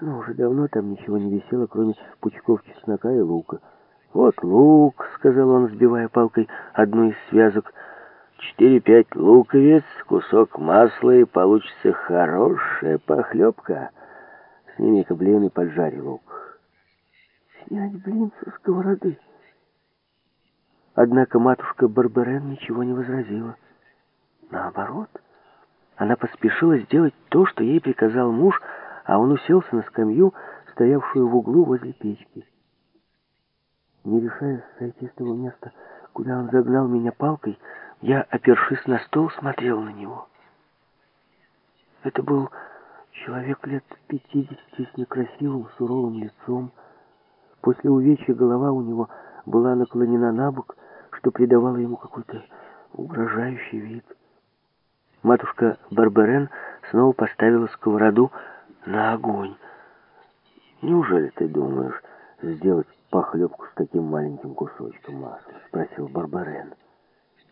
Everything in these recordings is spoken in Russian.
Но уже давно там ничего не висело, кроме пучков чеснока и лука. «Вот лук», — сказал он, сбивая палкой одну из связок. «Четыре-пять луковиц, кусок масла, и получится хорошая похлебка. Сними-ка блин и поджарь лук». «Снять блин со сковороды?» Однако матушка Барберен ничего не возразила. Наоборот, она поспешила сделать то, что ей приказал муж, а он уселся на скамью, стоявшую в углу возле печки. Не решаясь сойти с того места, куда он загнал меня палкой, я, опершись на стол, смотрел на него. Это был человек лет пятидесяти с некрасивым, суровым лицом. После увечья голова у него была наклонена на бок, что придавало ему какой-то угрожающий вид. Матушка Барберен снова поставила сковороду на огонь. «Неужели ты думаешь сделать похлебку с таким маленьким кусочком масла?» — спросил Барберен.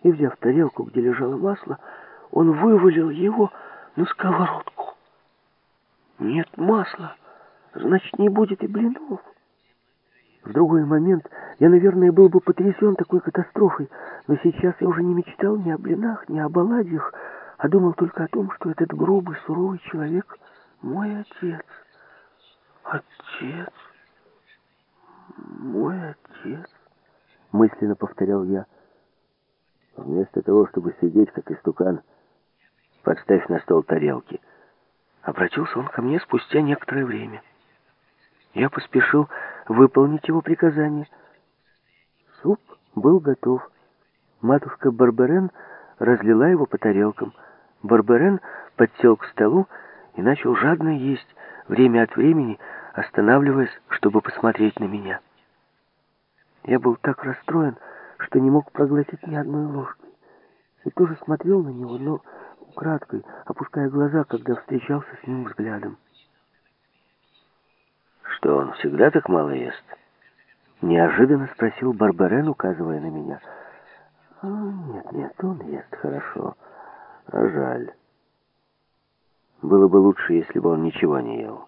И, взяв тарелку, где лежало масло, он вывалил его на сковородку. «Нет масла, значит, не будет и блинов». В другой момент я, наверное, был бы потрясен такой катастрофой, но сейчас я уже не мечтал ни о блинах, ни об оладьях, а думал только о том, что этот грубый, суровый человек — мой отец. Отец? Мой отец? Мысленно повторял я. Вместо того, чтобы сидеть, как истукан, подставь на стол тарелки. Обратился он ко мне спустя некоторое время. Я поспешил выполнить его приказание. Суп был готов. Матушка Барберен разлила его по тарелкам. Барберен подсел к столу и начал жадно есть, время от времени останавливаясь, чтобы посмотреть на меня. Я был так расстроен, что не мог проглотить ни одной ложки. И тоже смотрел на него, но украдкой, опуская глаза, когда встречался с ним взглядом. «Что, он всегда так мало ест?» Неожиданно спросил Барбарен, указывая на меня. «А, «Нет, нет, он ест хорошо. А жаль. Было бы лучше, если бы он ничего не ел».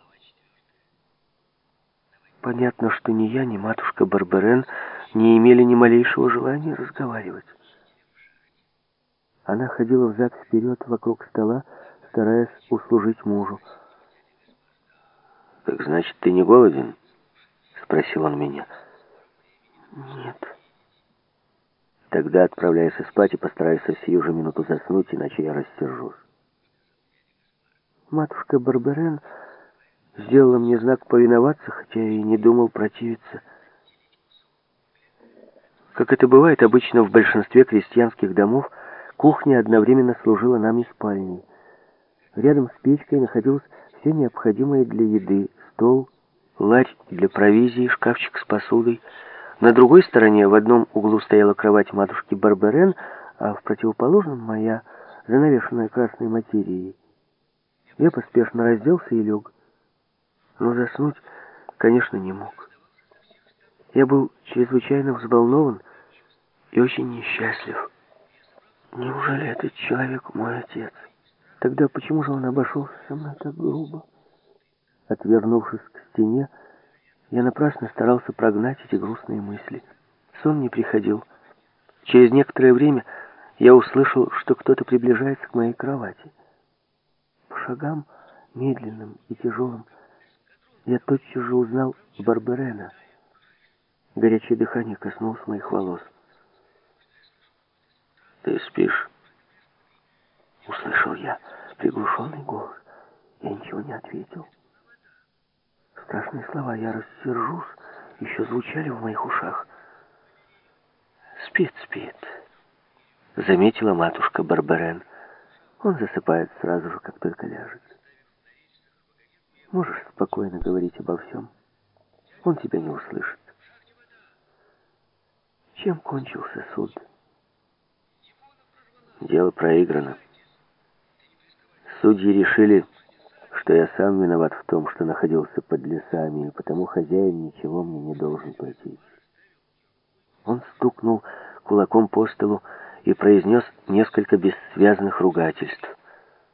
Понятно, что ни я, ни матушка Барбарен не имели ни малейшего желания разговаривать. Она ходила взад-вперед вокруг стола, стараясь услужить мужу. «Так значит, ты не голоден?» — спросил он меня. «Нет». «Тогда отправляйся спать и постарайся сию же минуту заснуть, иначе я рассержусь». Матушка Барберен сделала мне знак повиноваться, хотя и не думал противиться. Как это бывает обычно в большинстве крестьянских домов, кухня одновременно служила нам и спальней. Рядом с печкой находилось все необходимое для еды, стол, ларь для провизии, шкафчик с посудой. На другой стороне в одном углу стояла кровать матушки Барберен, а в противоположном моя, занавешенная красной материей. Я поспешно разделся и лег. Но заснуть, конечно, не мог. Я был чрезвычайно взволнован и очень несчастлив. Неужели этот человек мой отец? Тогда почему же он обошелся со мной так грубо? Отвернувшись к стене, я напрасно старался прогнать эти грустные мысли. Сон не приходил. Через некоторое время я услышал, что кто-то приближается к моей кровати. Шагам, медленным и тяжелым, я тотчас же узнал Барберена. Горячее дыхание коснулось моих волос. «Ты спишь?» Услышал я приглушенный голос. Я ничего не ответил. Страшные слова «я рассержусь» еще звучали в моих ушах. «Спит, спит», — заметила матушка Барбарен. «Он засыпает сразу же, как только ляжет. Можешь спокойно говорить обо всем. Он тебя не услышит». Чем кончился суд? Дело проиграно. Судьи решили что я сам виноват в том, что находился под лесами, и потому хозяин ничего мне не должен платить. Он стукнул кулаком по столу и произнес несколько бессвязных ругательств.